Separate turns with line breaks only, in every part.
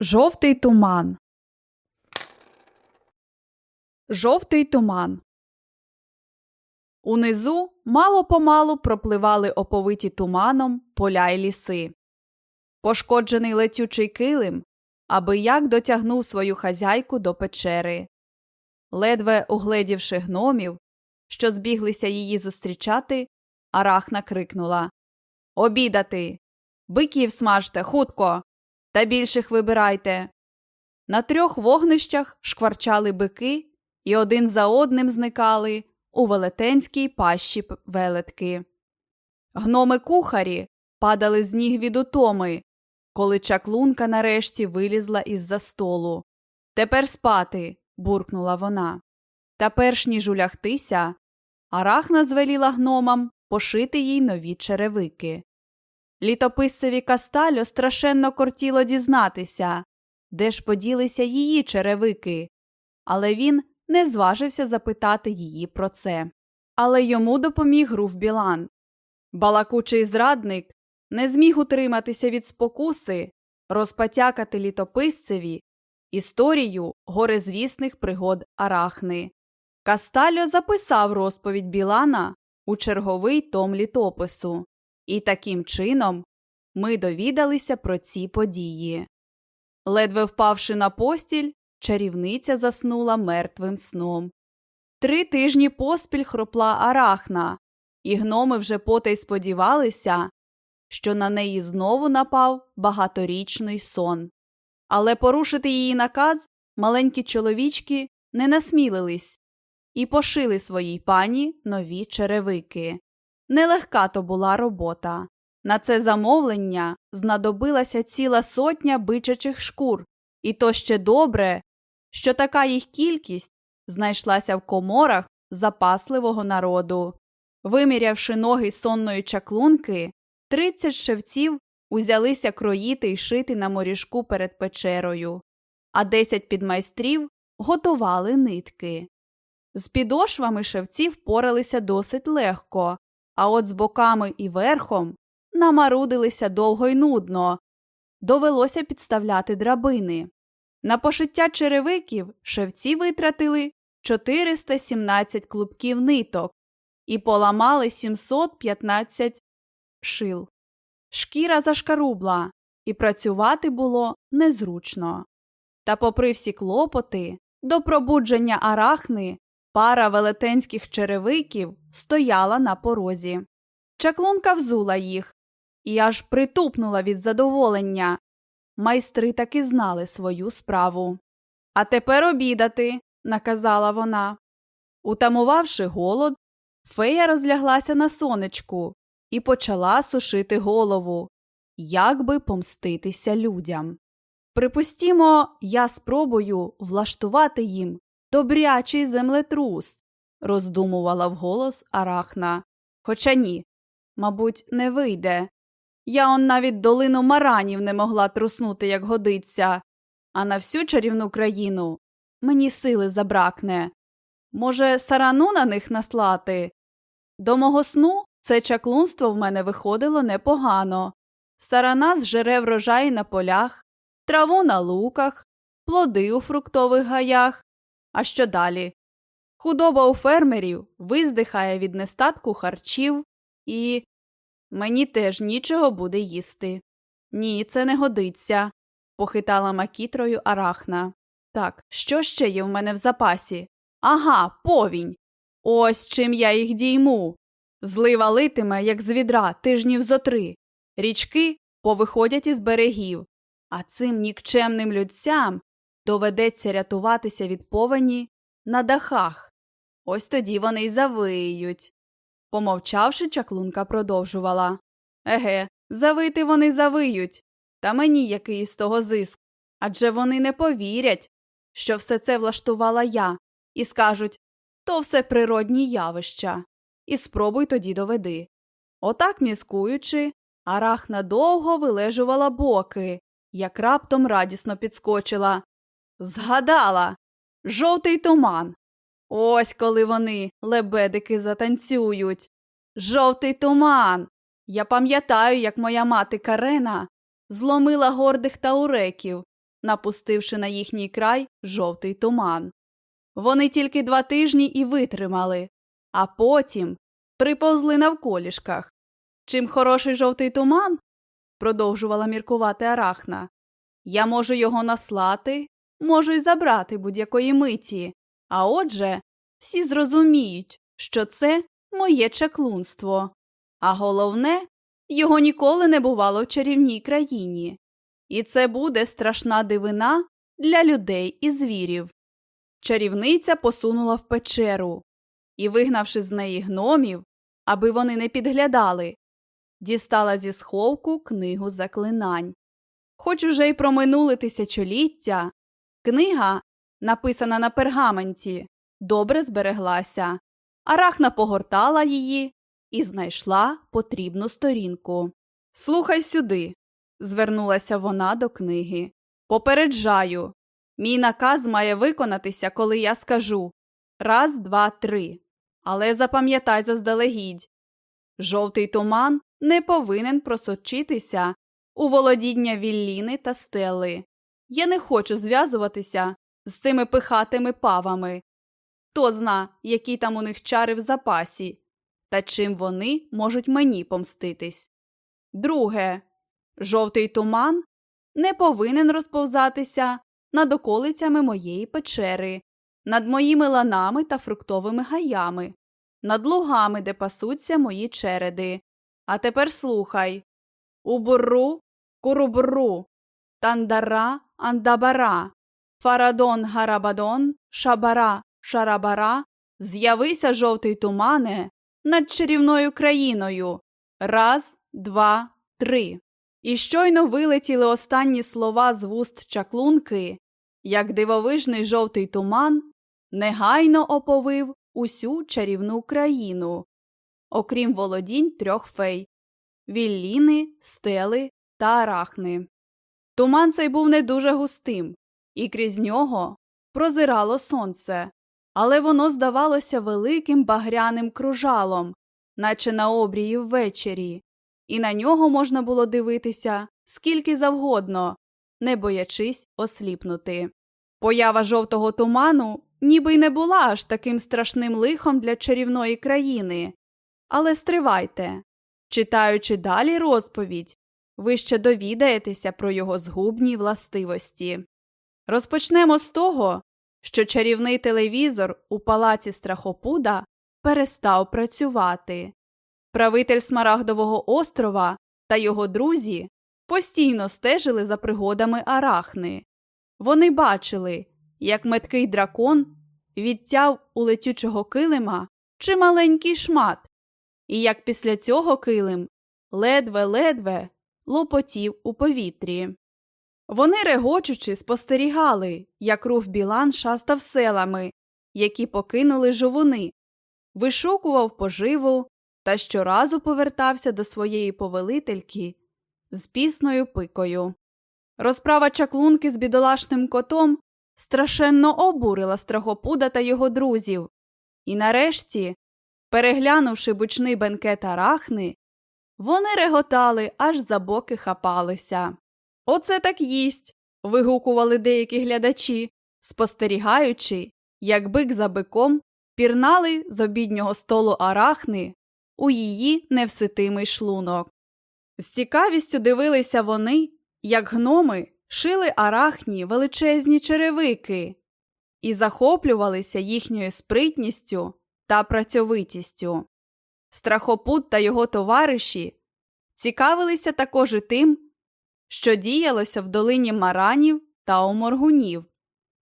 Жовтий туман. Жовтий туман. Унизу мало помалу пропливали оповиті туманом поля й ліси. Пошкоджений летючий килим аби як дотягнув свою хазяйку до печери. Ледве угледівши гномів, що збіглися її зустрічати, Арахна крикнула Обідати. Биків смажте, хутко. Та більших вибирайте. На трьох вогнищах шкварчали бики і один за одним зникали у велетенській пащі велетки. Гноми кухарі падали з ніг від утоми, коли чаклунка нарешті вилізла із за столу. Тепер спати. буркнула вона. Та перш ніж улягтися, Арахна звеліла гномам пошити їй нові черевики. Літописцеві Кастальо страшенно кортіло дізнатися, де ж поділися її черевики, але він не зважився запитати її про це. Але йому допоміг Руф Білан. Балакучий зрадник не зміг утриматися від спокуси, розпотякати літописцеві історію горизвісних пригод Арахни. Кастальо записав розповідь Білана у черговий том літопису. І таким чином ми довідалися про ці події. Ледве впавши на постіль, чарівниця заснула мертвим сном. Три тижні поспіль хропла арахна, і гноми вже потай сподівалися, що на неї знову напав багаторічний сон. Але порушити її наказ маленькі чоловічки не насмілились і пошили своїй пані нові черевики. Нелегка то була робота. На це замовлення знадобилася ціла сотня бичачих шкур, і то ще добре, що така їх кількість знайшлася в коморах запасливого народу. Вимірявши ноги сонної чаклунки, тридцять шевців узялися кроїти й шити на моріжку перед печерою, а десять підмайстрів готували нитки. З підошвами шевці впоралися досить легко, а от з боками і верхом намарудилися довго й нудно. Довелося підставляти драбини. На пошиття черевиків шевці витратили 417 клубків ниток і поламали 715 шил. Шкіра зашкарубла, і працювати було незручно. Та, попри всі клопоти, до пробудження арахни Пара велетенських черевиків стояла на порозі. Чаклунка взула їх і аж притупнула від задоволення. Майстри таки знали свою справу. А тепер обідати, наказала вона. Утамувавши голод, фея розляглася на сонечку і почала сушити голову, як би помститися людям. Припустімо, я спробую влаштувати їм добрячий землетрус, роздумувала вголос Арахна. Хоча ні, мабуть, не вийде. Я он навіть долину маранів не могла труснути, як годиться, а на всю чарівну країну мені сили забракне. Може, сарану на них наслати? До мого сну це чаклунство в мене виходило непогано. Сарана зжере врожай на полях, траву на луках, плоди у фруктових гаях, а що далі? Худоба у фермерів виздихає від нестатку харчів, і мені теж нічого буде їсти. Ні, це не годиться, похитала макітрою арахна. Так, що ще є в мене в запасі? Ага, повінь. Ось чим я їх дійму. Злива литиме, як з відра, тижнів зо три. Річки повиходять із берегів, а цим нікчемним людцям доведеться рятуватися від повені на дахах. Ось тоді вони й завиють. Помовчавши, чаклунка продовжувала Еге, завити вони завиють. Та мені який з того зиск. Адже вони не повірять, що все це влаштувала я, і скажуть то все природні явища. І спробуй тоді доведи. Отак міскуючи, арахна довго вилежувала боки, як раптом радісно підскочила. Згадала жовтий туман. Ось коли вони, лебедики, затанцюють. Жовтий туман. Я пам'ятаю, як моя мати Карена зломила гордих тауреків, напустивши на їхній край жовтий туман. Вони тільки два тижні і витримали, а потім приповзли навколішках. Чим хороший жовтий туман, продовжувала міркувати Арахна, я можу його наслати, можу й забрати будь-якої миті, а отже, всі зрозуміють, що це моє чаклунство. А головне, його ніколи не бувало в чарівній країні. І це буде страшна дивина для людей і звірів. Чарівниця посунула в печеру і, вигнавши з неї гномів, аби вони не підглядали, дістала зі сховку книгу заклинань. Хоч уже й проминули тисячоліття, книга, написана на пергаменті, добре збереглася. Арахна погортала її і знайшла потрібну сторінку. Слухай сюди, звернулася вона до книги. Попереджаю, мій наказ має виконатися, коли я скажу раз, два, три. Але запам'ятай заздалегідь жовтий туман не повинен просочитися у володіння Вілліни та стели. Я не хочу зв'язуватися з цими пихатими павами. Хто зна, які там у них чари в запасі, та чим вони можуть мені помститись. Друге, жовтий туман не повинен розповзатися над околицями моєї печери, над моїми ланами та фруктовими гаями, над лугами, де пасуться мої череди. А тепер слухай Убурру, курубру, тандара, андабара, фарадон гарабадон, шабара, шарабара, з'явися жовтий тумане над чарівною країною. Раз, два, три. І щойно вилетіли останні слова з вуст чаклунки, як дивовижний жовтий туман негайно оповив усю чарівну країну, окрім володінь трьох фей Вілліни, стели та арахни. Туман цей був не дуже густим, і крізь нього прозирало сонце, але воно здавалося великим багряним кружалом, наче на обрії ввечері, і на нього можна було дивитися скільки завгодно, не боячись осліпнути. Поява жовтого туману ніби й не була аж таким страшним лихом для чарівної країни. Але стривайте, читаючи далі розповідь, ви ще довідаєтеся про його згубні властивості. Розпочнемо з того, що чарівний телевізор у палаці Страхопуда перестав працювати. Правитель Смарагдового острова та його друзі постійно стежили за пригодами арахни. Вони бачили, як меткий дракон відтяв у летючого килима чималенький шмат, і як після цього килим ледве-ледве лопотів у повітрі. Вони, регочучи, спостерігали, як руф Білан шастав селами, які покинули жовуни, вишукував поживу та щоразу повертався до своєї повелительки з пісною пикою. Розправа чаклунки з бідолашним котом страшенно обурила страхопуда та його друзів, і нарешті, переглянувши бучний бенкет арахни, вони реготали, аж за боки хапалися. Оце так їсть. вигукували деякі глядачі, спостерігаючи, як бик за биком пірнали з обіднього столу арахни у її невситимий шлунок. З цікавістю дивилися вони, як гноми шили арахні величезні черевики і захоплювалися їхньою спритністю та працьовитістю. Страхопут та його товариші цікавилися також і тим, що діялося в долині маранів та оморгунів.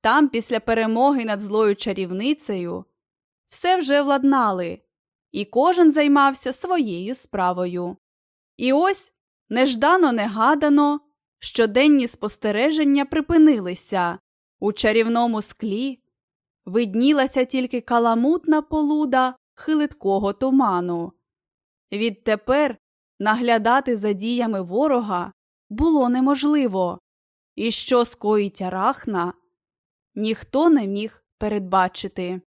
Там, після перемоги над злою чарівницею, все вже владнали, і кожен займався своєю справою. І ось неждано негадано щоденні спостереження припинилися. У чарівному склі виднілася тільки каламутна полуда хилиткого туману. Відтепер наглядати за діями ворога було неможливо, і що скоїть арахна, ніхто не міг передбачити.